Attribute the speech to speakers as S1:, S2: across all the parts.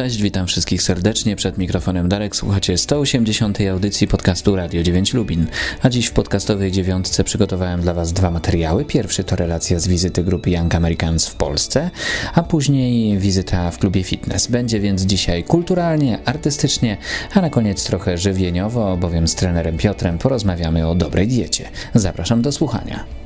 S1: Cześć, witam wszystkich serdecznie. Przed mikrofonem Darek słuchacie 180. audycji podcastu Radio 9 Lubin. A dziś w podcastowej dziewiątce przygotowałem dla Was dwa materiały. Pierwszy to relacja z wizyty grupy Young Americans w Polsce, a później wizyta w klubie fitness. Będzie więc dzisiaj kulturalnie, artystycznie, a na koniec trochę żywieniowo, bowiem z trenerem Piotrem porozmawiamy o dobrej diecie. Zapraszam do słuchania.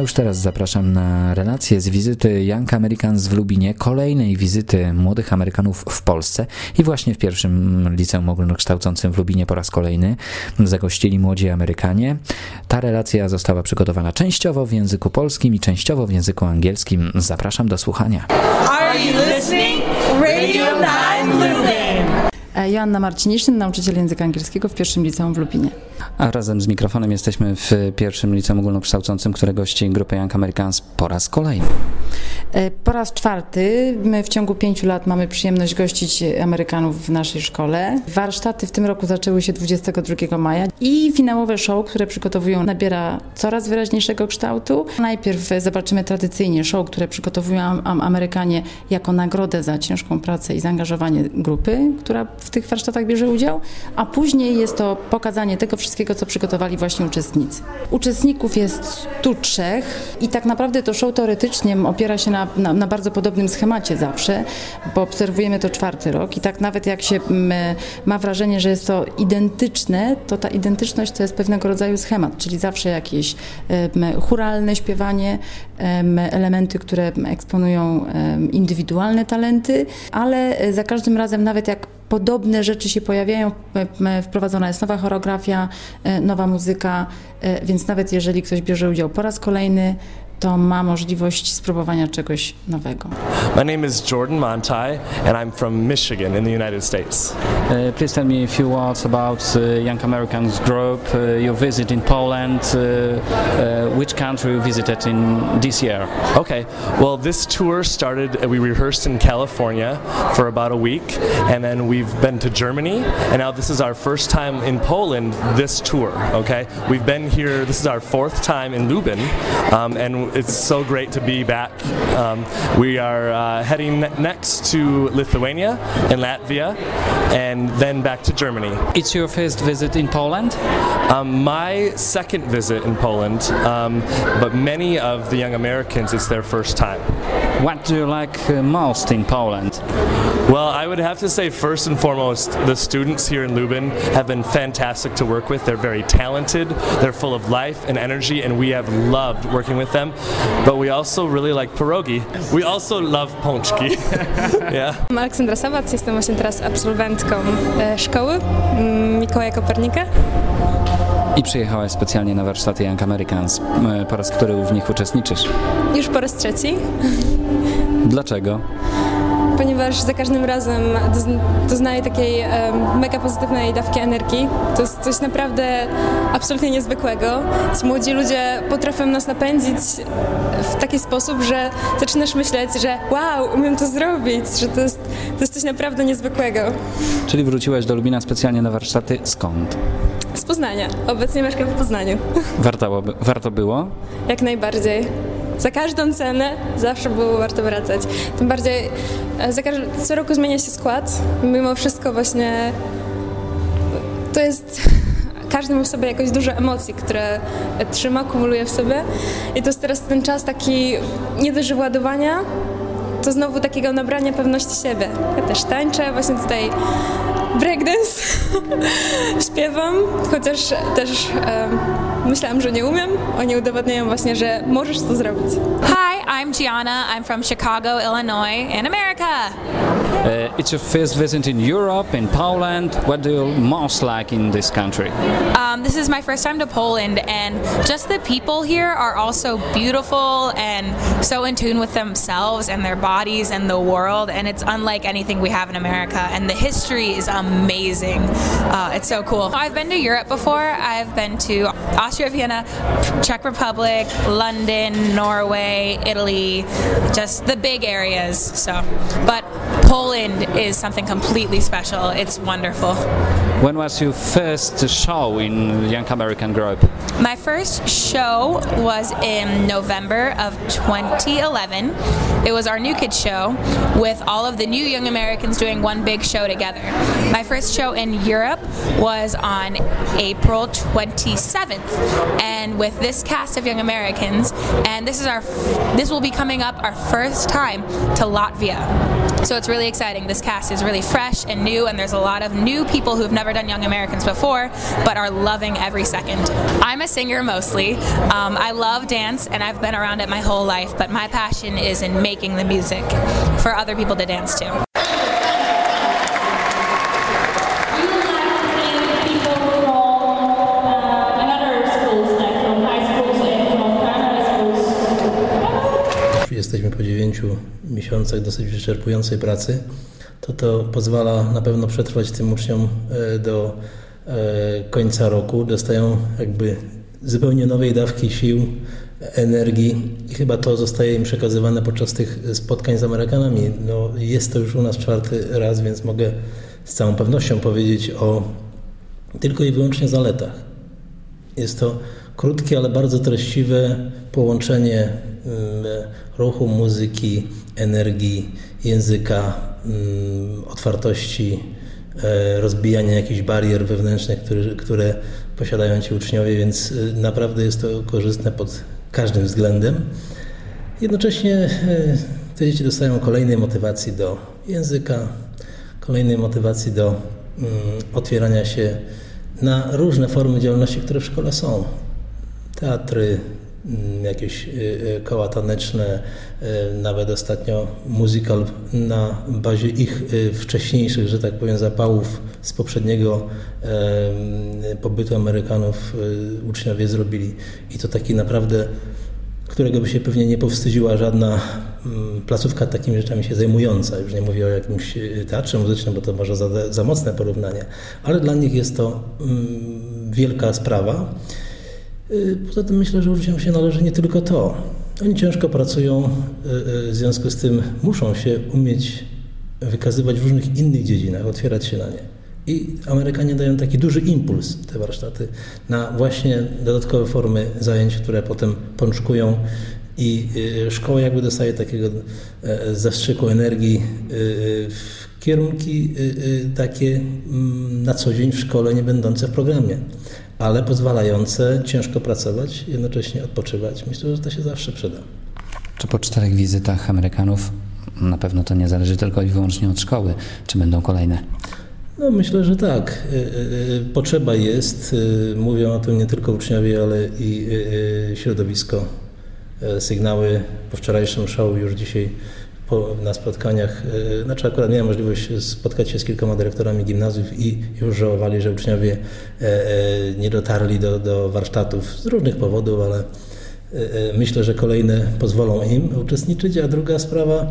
S1: Już teraz zapraszam na relację z wizyty Young Americans w Lubinie, kolejnej wizyty młodych Amerykanów w Polsce i właśnie w pierwszym liceum ogólnokształcącym w Lubinie po raz kolejny zagościli młodzi Amerykanie. Ta relacja została przygotowana częściowo w języku polskim i częściowo w języku angielskim. Zapraszam do słuchania. Are you listening? Radio 9
S2: Lubin. E, Joanna Marciniszyn, nauczyciel języka angielskiego w pierwszym liceum w Lubinie.
S1: A razem z mikrofonem jesteśmy w pierwszym liceum ogólnokształcącym, które gości grupę Young Americans po raz kolejny.
S2: E, po raz czwarty. My w ciągu pięciu lat mamy przyjemność gościć Amerykanów w naszej szkole. Warsztaty w tym roku zaczęły się 22 maja i finałowe show, które przygotowują, nabiera coraz wyraźniejszego kształtu. Najpierw zobaczymy tradycyjnie show, które przygotowują Amerykanie jako nagrodę za ciężką pracę i zaangażowanie grupy, która w tych warsztatach bierze udział, a później jest to pokazanie tego wszystkiego, co przygotowali właśnie uczestnicy. Uczestników jest 103 i tak naprawdę to show teoretycznie opiera się na, na, na bardzo podobnym schemacie zawsze, bo obserwujemy to czwarty rok i tak nawet jak się ma wrażenie, że jest to identyczne, to ta identyczność to jest pewnego rodzaju schemat, czyli zawsze jakieś churalne śpiewanie, elementy, które eksponują indywidualne talenty, ale za każdym razem nawet jak podobne rzeczy się pojawiają. Wprowadzona jest nowa choreografia, e, nowa muzyka, e, więc nawet jeżeli ktoś bierze udział po raz kolejny, to ma możliwość spróbowania czegoś nowego.
S3: My name is Jordan Montai and I'm from Michigan in the United States.
S4: Uh, please tell me a few words about uh, Young Americans group, uh, your visit in Poland, uh, uh, which country you visited in this year?
S3: Okay, well this tour started, uh, we rehearsed in California for about a week and then we've been to Germany and now this is our first time in Poland this tour, okay? We've been here, this is our fourth time in Lubin um, and it's so great to be back. Um, we are uh, heading next to Lithuania and Latvia, and then back to Germany.
S4: It's your first visit in Poland?
S3: Um, my second visit in Poland, um, but many of the young Americans, it's their first time.
S4: What do you like uh, most in Poland?
S3: Well, I would have to say, first and foremost, the students here in Lubin have been fantastic to work with. They're very talented, they're full of life and energy, and we have loved working with them. But we also really like pierogi. We also love pączki.
S5: yeah. Aleksandra Sawac, jestem właśnie teraz absolwentką e, szkoły mm, Mikołaja Kopernika.
S1: I przyjechałaś specjalnie na warsztaty Young Americans. Po raz który w nich uczestniczysz?
S5: Już po raz trzeci.
S1: Dlaczego?
S5: Ponieważ za każdym razem doznaję takiej mega pozytywnej dawki energii. To jest coś naprawdę absolutnie niezwykłego. Ci młodzi ludzie potrafią nas napędzić w taki sposób, że zaczynasz myśleć, że wow, umiem to zrobić, że to jest, to jest coś naprawdę niezwykłego.
S1: Czyli wróciłaś do Lubina specjalnie na warsztaty. Skąd?
S5: Z Poznania. Obecnie mieszkam w Poznaniu.
S1: Warto, warto było?
S5: Jak najbardziej za każdą cenę zawsze było warto wracać. Tym bardziej e, co roku zmienia się skład. Mimo wszystko właśnie to jest każdy ma w sobie jakoś dużo emocji, które trzyma, kumuluje w sobie. I to jest teraz ten czas taki nie ładowania, to znowu takiego nabrania pewności siebie. Ja też tańczę, właśnie tutaj breakdance śpiewam, chociaż też um, myślałam, że nie umiem. Oni udowadniają właśnie, że możesz to zrobić.
S6: Hi, I'm Gianna. I'm from Chicago, Illinois, in America.
S4: Uh, it's your first visit in Europe, in Poland. What do you most like in this country?
S6: Um, this is my first time to Poland, and just the people here are also beautiful and so in tune with themselves and their bodies and the world, and it's unlike anything we have in America. And the history is amazing. Uh, it's so cool. I've been to Europe before. I've been to Austria, Vienna, Czech Republic, London, Norway, Italy, just the big areas. So, but Poland is something completely special. It's wonderful.
S4: When was your first show in Young American Group?
S6: My first show was in November of 2011. It was our New Kids show with all of the new Young Americans doing one big show together. My first show in Europe was on April 27th, and with this cast of Young Americans, and this is our this will be coming up our first time to Latvia. So it's really exciting. This cast is really fresh and new, and there's a lot of new people who've never done Young Americans before, but are loving every second. I'm a singer mostly. Um, I love dance, and I've been around it my whole life, but my passion is in making the music for other people to dance to.
S7: Jesteśmy po 9 miesiącach dosyć wyczerpującej pracy. To to pozwala na pewno przetrwać tym uczniom e, do e, końca roku. Dostają jakby zupełnie nowej dawki sił, energii i chyba to zostaje im przekazywane podczas tych spotkań z Amerykanami. No, jest to już u nas czwarty raz, więc mogę z całą pewnością powiedzieć o tylko i wyłącznie zaletach. Jest to krótkie, ale bardzo treściwe połączenie ruchu, muzyki, energii, języka, otwartości, e, rozbijania jakichś barier wewnętrznych, które, które posiadają ci uczniowie, więc e, naprawdę jest to korzystne pod każdym względem. Jednocześnie e, te dzieci dostają kolejnej motywacji do języka, kolejnej motywacji do otwierania się na różne formy działalności, które w szkole są. Teatry, Mm, jakieś y, y, koła taneczne, y, nawet ostatnio musical na bazie ich wcześniejszych, że tak powiem, zapałów z poprzedniego pobytu Amerykanów uczniowie zrobili. I to taki naprawdę, którego by się pewnie nie powstydziła żadna mm, placówka takimi rzeczami się zajmująca. Już nie mówię o jakimś teatrze muzycznym, bo to może za, za mocne porównanie, ale dla nich jest to mm, wielka sprawa. Y, poza tym myślę, że uczniom się należy nie tylko to. Oni ciężko pracują, y, y, w związku z tym muszą się umieć wykazywać w różnych innych dziedzinach, otwierać się na nie. I Amerykanie dają taki duży impuls, te warsztaty, na właśnie dodatkowe formy zajęć, które potem pączkują i szkoła jakby dostaje takiego e, zastrzyku energii w kierunki takie mm, na co dzień w szkole nie będące w programie ale pozwalające ciężko pracować, jednocześnie odpoczywać. Myślę, że to się zawsze przyda.
S1: Czy po czterech wizytach Amerykanów na pewno to nie zależy tylko i wyłącznie od szkoły? Czy będą kolejne?
S7: No myślę, że tak. Y, y, y, potrzeba jest. Mówią o tym nie tylko uczniowie, ale i środowisko. Sygnały po wczorajszym show już dzisiaj po, na spotkaniach, e, znaczy akurat miałem możliwość spotkać się z kilkoma dyrektorami gimnazjów i już żałowali, że uczniowie e, e, nie dotarli do, do warsztatów z różnych powodów, ale myślę, że kolejne pozwolą im uczestniczyć, a druga sprawa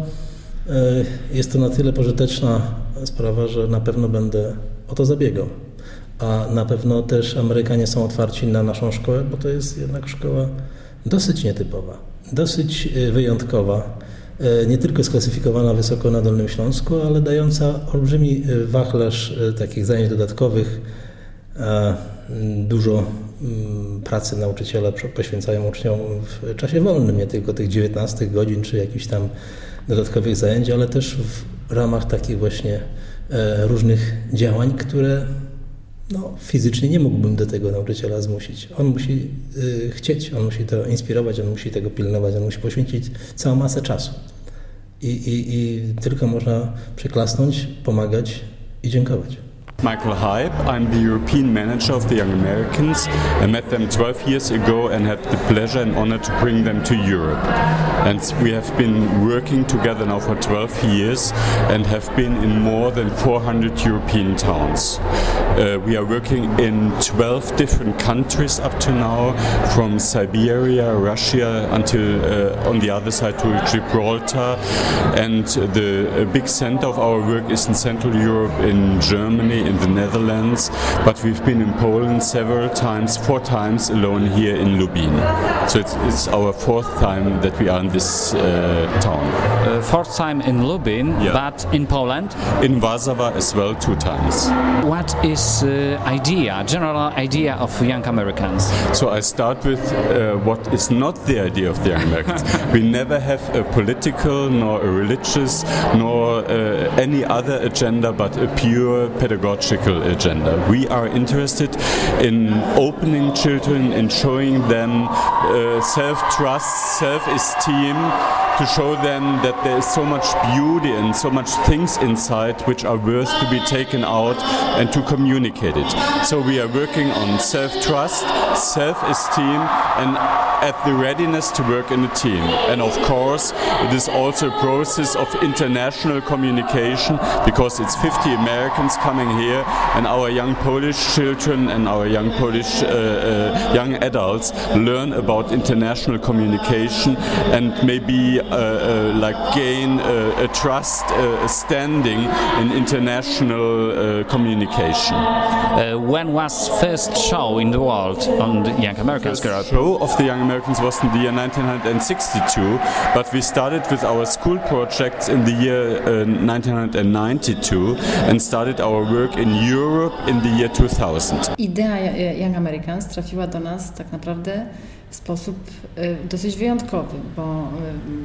S7: jest to na tyle pożyteczna sprawa, że na pewno będę o to zabiegał. A na pewno też Amerykanie są otwarci na naszą szkołę, bo to jest jednak szkoła dosyć nietypowa, dosyć wyjątkowa E, nie tylko sklasyfikowana wysoko na Dolnym Śląsku, ale dająca olbrzymi e, wachlarz e, takich zajęć dodatkowych. Dużo pracy nauczyciele poświęcają uczniom w czasie wolnym, nie tylko tych 19 godzin czy jakichś tam dodatkowych zajęć, ale też w ramach takich właśnie różnych działań, które no, fizycznie nie mógłbym do tego nauczyciela zmusić. On musi y, chcieć, on musi to inspirować, on musi tego pilnować, on musi poświęcić całą masę czasu. I, i, i tylko można przyklasnąć, pomagać i dziękować.
S8: Michael Hype. I'm the European manager of the Young Americans. I met them 12 years ago and had the pleasure and honor to bring them to Europe. And we have been working together now for 12 years and have been in more than 400 European towns. Uh, we are working in 12 different countries up to now, from Siberia, Russia, until uh, on the other side to Gibraltar. And the big center of our work is in Central Europe, in Germany, in the Netherlands. But we've been in Poland several times, four times alone here in Lubin. So it's, it's our fourth time that we are in this uh, town.
S4: Uh, fourth time in Lubin,
S8: Yeah.
S4: but in Poland.
S8: In Warszawa as well, two times.
S4: What is uh, idea, general idea of young Americans?
S8: So I start with uh, what is not the idea of the Young Americans. we never have a political, nor a religious, nor uh, any other agenda, but a pure pedagogical agenda. We are interested in opening children, and showing them uh, self-trust, self-esteem, to show them that there is so much beauty and so much things inside which are worth to be taken out and to communicate it. So we are working on self-trust, self-esteem and at the readiness to work in a team. And of course, it is also a process of international communication because it's 50 Americans coming here and our young Polish children and our young Polish uh, uh, young adults learn about international communication and maybe like gain uh, a trust, uh, a standing in international uh, communication.
S4: Uh, when was first show in the world on the Young Americans group?
S8: show of the Young Americans was in the year 1962, but we started with our school projects in the year uh, 1992 and started our work in Europe in the year 2000.
S2: Idea Young Americans trafiła do nas tak naprawdę w sposób y, dosyć wyjątkowy, bo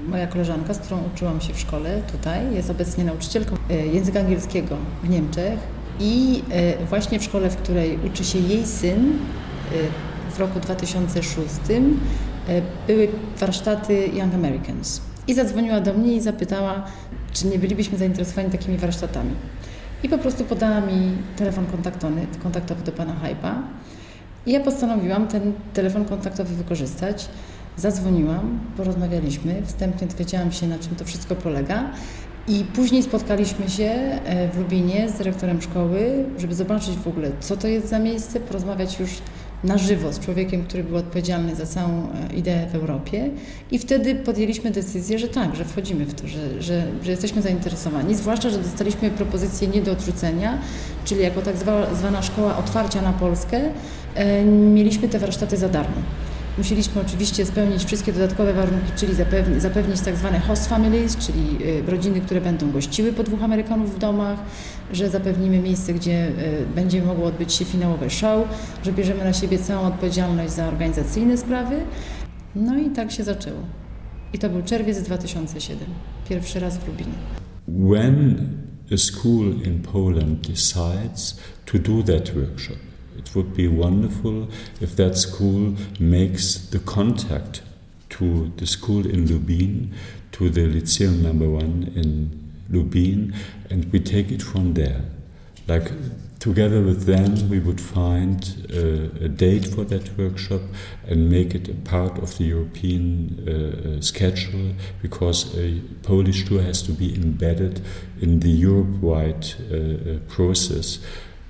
S2: y, moja koleżanka, z którą uczyłam się w szkole tutaj, jest obecnie nauczycielką y, języka angielskiego w Niemczech i właśnie w szkole, w której uczy się jej syn, w roku 2006 y, były warsztaty Young Americans. I zadzwoniła do mnie i zapytała, czy nie bylibyśmy zainteresowani takimi warsztatami. I po prostu podała mi telefon kontaktowy, kontaktowy do pana Hypa. I ja postanowiłam ten telefon kontaktowy wykorzystać. Zadzwoniłam, porozmawialiśmy, wstępnie dowiedziałam się, na czym to wszystko polega. I później spotkaliśmy się e, w Lubinie z dyrektorem szkoły, żeby zobaczyć w ogóle, co to jest za miejsce, porozmawiać już na żywo z człowiekiem, który był odpowiedzialny za całą e, ideę w Europie. I wtedy podjęliśmy decyzję, że tak, że wchodzimy w to, że, że, że jesteśmy zainteresowani. Zwłaszcza, że dostaliśmy propozycję nie do odrzucenia, czyli jako tak zwa, zwana szkoła otwarcia na Polskę, e, mieliśmy te warsztaty za darmo. Musieliśmy oczywiście spełnić wszystkie dodatkowe warunki, czyli zapewni, zapewnić tak zwane host families, czyli y, rodziny, które będą gościły po dwóch Amerykanów w domach, że zapewnimy miejsce, gdzie y, będzie mogło odbyć się finałowe show, że bierzemy na siebie całą odpowiedzialność za organizacyjne sprawy. No i tak się zaczęło. I to był czerwiec 2007, pierwszy raz w Lubinie.
S8: When a school in Poland decides to do that workshop, it would be wonderful if that school makes the contact to the school in Lubin, to the Lyceum number one in Lubin, and we take it from there. Like together with them, we would find uh, a date for that workshop and make it a part of the European uh, schedule because a Polish tour has to be embedded in the Europe-wide uh, uh, process.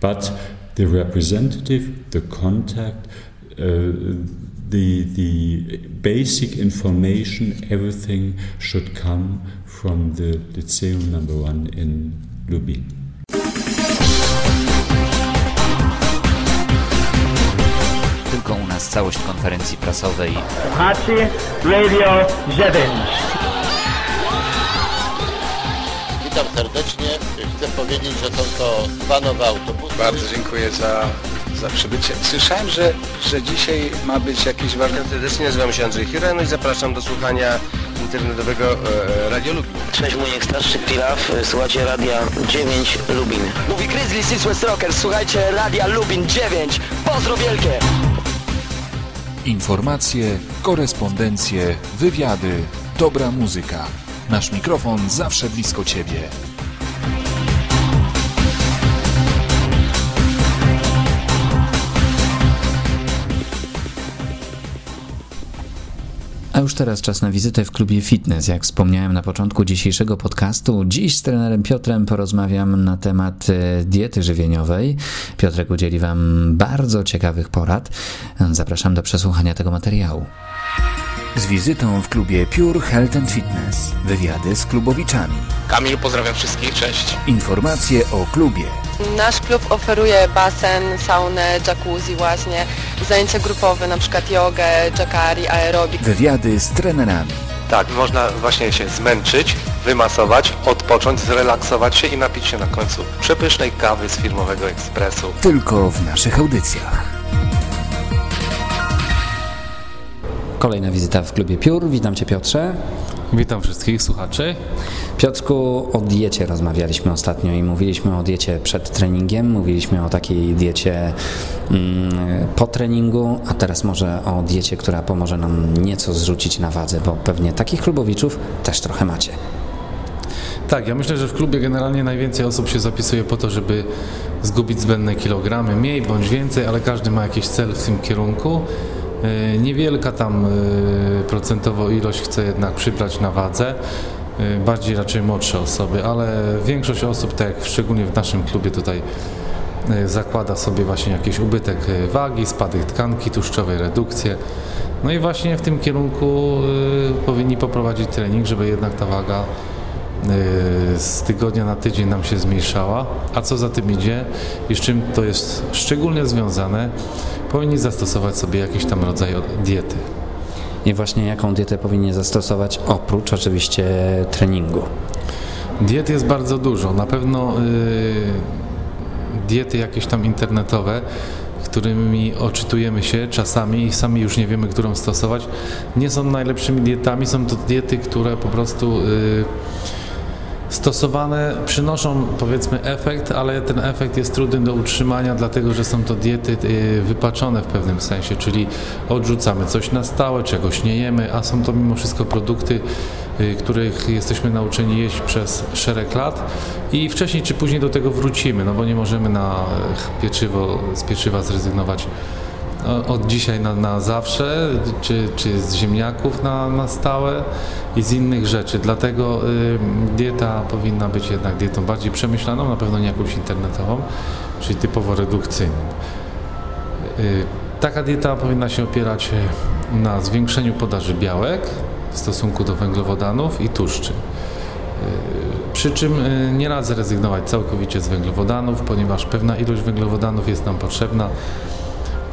S8: But the representative, the contact, uh, the the basic information, everything should come from the Lyceum number one in Lubin.
S1: Tylko u nas całość konferencji prasowej
S9: Słuchacie Radio 9.
S10: Witam serdecznie. Chcę powiedzieć, że są to dwa nowe autobusy.
S11: Bardzo dziękuję za, za przybycie. Słyszałem, że, że dzisiaj ma być jakiś ważny...
S12: Serdecznie nazywam się Andrzej Hiren i zapraszam do słuchania internetowego e, Radio Lubin.
S13: Cześć, mój starszy Pilaf, słuchajcie Radia 9 Lubin. Mówi Grizzly Six West Rockers, słuchajcie Radia Lubin 9. Pozdro wielkie!
S14: Informacje, korespondencje, wywiady, dobra muzyka. Nasz mikrofon zawsze blisko Ciebie.
S1: A już teraz czas na wizytę w klubie fitness. Jak wspomniałem na początku dzisiejszego podcastu, dziś z trenerem Piotrem porozmawiam na temat e, diety żywieniowej. Piotrek udzieli Wam bardzo ciekawych porad. Zapraszam do przesłuchania tego materiału. Z wizytą w klubie Pure Health and Fitness. Wywiady z klubowiczami.
S15: Kamil, pozdrawiam wszystkich, cześć.
S1: Informacje o klubie.
S16: Nasz klub oferuje basen, saunę, jacuzzi właśnie, zajęcia grupowe, na przykład jogę, jacari, aerobik.
S1: Wywiady z trenerami.
S15: Tak, można właśnie się zmęczyć, wymasować, odpocząć, zrelaksować się i napić się na końcu przepysznej kawy z firmowego ekspresu.
S1: Tylko w naszych audycjach. Kolejna wizyta w klubie Piór. Witam Cię Piotrze.
S17: Witam wszystkich słuchaczy.
S1: Piotrku, o diecie rozmawialiśmy ostatnio i mówiliśmy o diecie przed treningiem, mówiliśmy o takiej diecie mm, po treningu, a teraz może o diecie, która pomoże nam nieco zrzucić na wadze, bo pewnie takich klubowiczów też trochę macie.
S17: Tak, ja myślę, że w klubie generalnie najwięcej osób się zapisuje po to, żeby zgubić zbędne kilogramy, mniej bądź więcej, ale każdy ma jakiś cel w tym kierunku. E, niewielka tam e, procentowo ilość chce jednak przybrać na wadze, e, bardziej raczej młodsze osoby, ale większość osób, tak jak szczególnie w naszym klubie tutaj zakłada sobie właśnie jakiś ubytek wagi, spadek tkanki tłuszczowej, redukcję. No i właśnie w tym kierunku powinni poprowadzić trening, żeby jednak ta waga z tygodnia na tydzień nam się zmniejszała. A co za tym idzie i z czym to jest szczególnie związane, powinni zastosować sobie jakiś tam rodzaj diety.
S1: I właśnie jaką dietę powinni zastosować oprócz oczywiście treningu?
S17: Diet jest bardzo dużo. Na pewno yy, diety jakieś tam internetowe, którymi oczytujemy się czasami i sami już nie wiemy, którą stosować, nie są najlepszymi dietami. Są to diety, które po prostu yy, stosowane przynoszą powiedzmy efekt, ale ten efekt jest trudny do utrzymania, dlatego że są to diety y, wypaczone w pewnym sensie, czyli odrzucamy coś na stałe, czegoś nie jemy, a są to mimo wszystko produkty, y, których jesteśmy nauczeni jeść przez szereg lat i wcześniej czy później do tego wrócimy, no bo nie możemy na pieczywo, z pieczywa zrezygnować od dzisiaj na, na zawsze, czy, czy z ziemniaków na, na stałe i z innych rzeczy. Dlatego y, dieta powinna być jednak dietą bardziej przemyślaną, na pewno nie jakąś internetową, czyli typowo redukcyjną. Y, taka dieta powinna się opierać y, na zwiększeniu podaży białek w stosunku do węglowodanów i tłuszczy. Y, przy czym y, nie radzę rezygnować całkowicie z węglowodanów, ponieważ pewna ilość węglowodanów jest nam potrzebna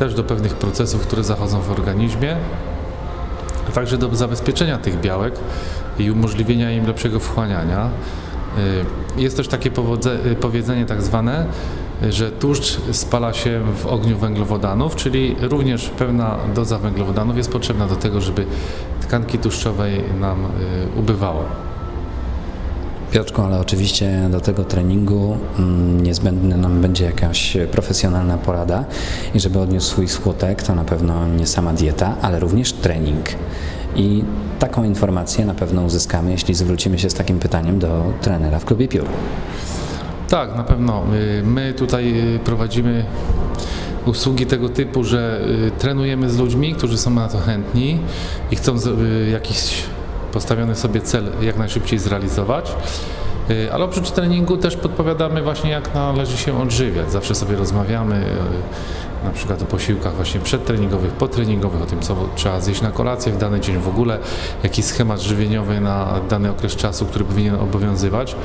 S17: też do pewnych procesów, które zachodzą w organizmie, a także do zabezpieczenia tych białek i umożliwienia im lepszego wchłaniania. Y, jest też takie y, powiedzenie tak zwane, że tłuszcz spala się w ogniu węglowodanów, czyli również pewna doza węglowodanów jest potrzebna do tego, żeby tkanki tłuszczowej nam y, ubywało.
S1: Piotrku, ale oczywiście do tego treningu mm, niezbędna nam będzie jakaś profesjonalna porada i żeby odniósł swój skutek, to na pewno nie sama dieta, ale również trening. I taką informację na pewno uzyskamy, jeśli zwrócimy się z takim pytaniem do trenera w klubie Piór.
S17: Tak, na pewno. Y, my tutaj y, prowadzimy usługi tego typu, że y, trenujemy z ludźmi, którzy są na to chętni i chcą jakiś postawiony sobie cel jak najszybciej zrealizować. Y, ale oprócz treningu też podpowiadamy właśnie jak należy się odżywiać. Zawsze sobie rozmawiamy y, na przykład o posiłkach właśnie przedtreningowych, potreningowych, o tym co trzeba zjeść na kolację w dany dzień w ogóle, jaki schemat żywieniowy na dany okres czasu, który powinien obowiązywać.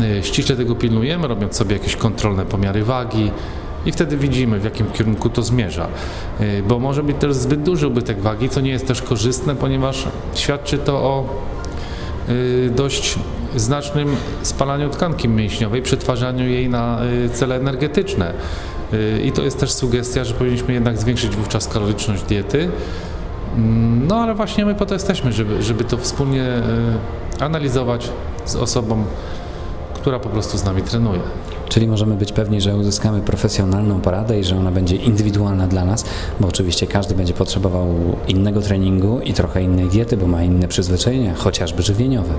S17: Y, ściśle tego pilnujemy, robiąc sobie jakieś kontrolne pomiary wagi, i wtedy widzimy, w jakim kierunku to zmierza. Y, bo może być też zbyt duży ubytek wagi, co nie jest też korzystne, ponieważ świadczy to o y, dość znacznym spalaniu tkanki mięśniowej, przetwarzaniu jej na y, cele energetyczne. I to jest też sugestia, że powinniśmy jednak zwiększyć wówczas kaloryczność diety. Mm, no ale właśnie my po to jesteśmy, żeby, żeby to wspólnie analizować z osobą, która po prostu z nami trenuje.
S1: Czyli możemy być pewni, że uzyskamy profesjonalną poradę i że ona będzie indywidualna dla nas, bo oczywiście każdy będzie potrzebował innego treningu i trochę innej diety, bo ma inne przyzwyczajenia, chociażby żywieniowe.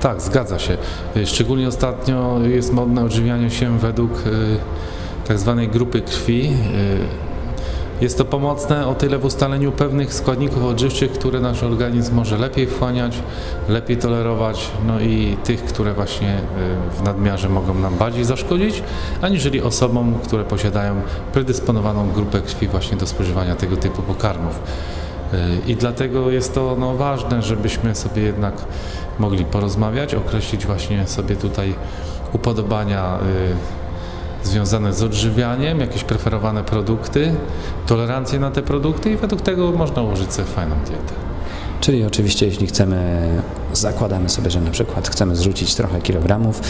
S17: Tak, zgadza się. Szczególnie ostatnio jest modne odżywianie się według y, tak zwanej grupy krwi. Jest to pomocne o tyle w ustaleniu pewnych składników odżywczych, które nasz organizm może lepiej wchłaniać, lepiej tolerować, no i tych, które właśnie y, w nadmiarze mogą nam bardziej zaszkodzić, aniżeli osobom, które posiadają predysponowaną grupę krwi właśnie do spożywania tego typu pokarmów. Y, I dlatego jest to no, ważne, żebyśmy sobie jednak mogli porozmawiać, określić właśnie sobie tutaj upodobania y, związane z odżywianiem, jakieś preferowane produkty, tolerancję na te produkty i według tego można ułożyć sobie fajną dietę.
S1: Czyli oczywiście, jeśli chcemy, zakładamy sobie, że na przykład chcemy zrzucić trochę kilogramów,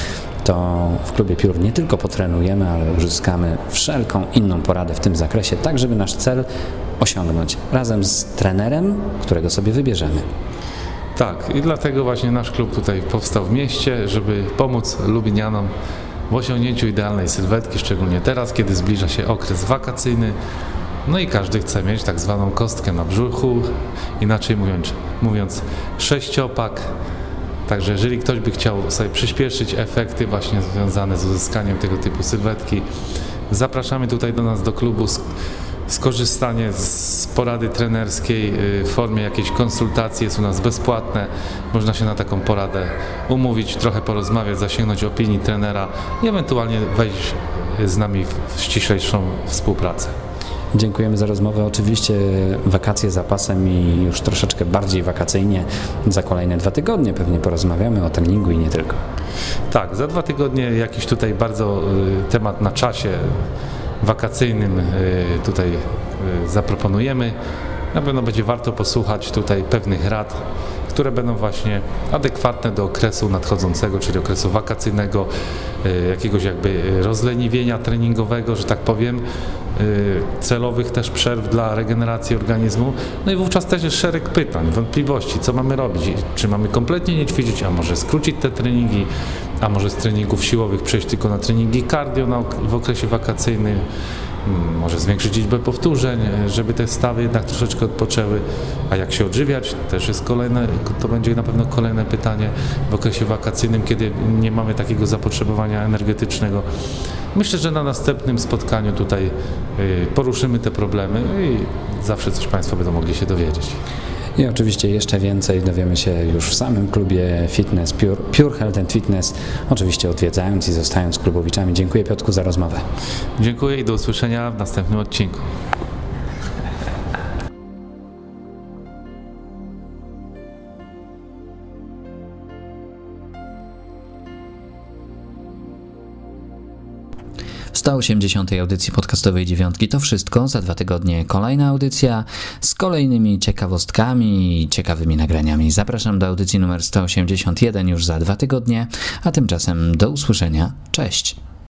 S1: to w klubie Piór nie tylko potrenujemy, ale uzyskamy wszelką inną poradę w tym zakresie, tak żeby nasz cel osiągnąć razem z trenerem, którego sobie wybierzemy.
S17: Tak, i dlatego właśnie nasz klub tutaj powstał w mieście, żeby pomóc Lubinianom w osiągnięciu idealnej sylwetki, szczególnie teraz, kiedy zbliża się okres wakacyjny. No i każdy chce mieć tak zwaną kostkę na brzuchu, inaczej mówiąc, mówiąc sześciopak. Także jeżeli ktoś by chciał sobie przyspieszyć efekty właśnie związane z uzyskaniem tego typu sylwetki, zapraszamy tutaj do nas do klubu skorzystanie z porady trenerskiej y, w formie jakiejś konsultacji jest u nas bezpłatne. Można się na taką poradę umówić, trochę porozmawiać, zasięgnąć opinii trenera i ewentualnie wejść z nami w ściślejszą współpracę.
S1: Dziękujemy za rozmowę. Oczywiście wakacje za pasem i już troszeczkę bardziej wakacyjnie za kolejne dwa tygodnie pewnie porozmawiamy o treningu i nie tylko.
S17: Tak, za dwa tygodnie jakiś tutaj bardzo y, temat na czasie wakacyjnym y, tutaj y, zaproponujemy. Na pewno będzie warto posłuchać tutaj pewnych rad, które będą właśnie adekwatne do okresu nadchodzącego, czyli okresu wakacyjnego, y, jakiegoś jakby rozleniwienia treningowego, że tak powiem, celowych też przerw dla regeneracji organizmu. No i wówczas też jest szereg pytań, wątpliwości, co mamy robić, czy mamy kompletnie nie ćwiczyć, a może skrócić te treningi, a może z treningów siłowych przejść tylko na treningi cardio w okresie wakacyjnym, może zwiększyć liczbę powtórzeń, żeby te stawy jednak troszeczkę odpoczęły, a jak się odżywiać, też jest kolejne, to będzie na pewno kolejne pytanie w okresie wakacyjnym, kiedy nie mamy takiego zapotrzebowania energetycznego. Myślę, że na następnym spotkaniu tutaj y, poruszymy te problemy i zawsze coś Państwo będą mogli się dowiedzieć.
S1: I oczywiście jeszcze więcej dowiemy się już w samym klubie Fitness Pure, Pure Health and Fitness, oczywiście odwiedzając i zostając klubowiczami. Dziękuję Piotku za rozmowę.
S17: Dziękuję i do usłyszenia w następnym odcinku.
S1: 180. audycji podcastowej dziewiątki to wszystko. Za dwa tygodnie kolejna audycja z kolejnymi ciekawostkami i ciekawymi nagraniami. Zapraszam do audycji numer 181 już za dwa tygodnie, a tymczasem do usłyszenia. Cześć!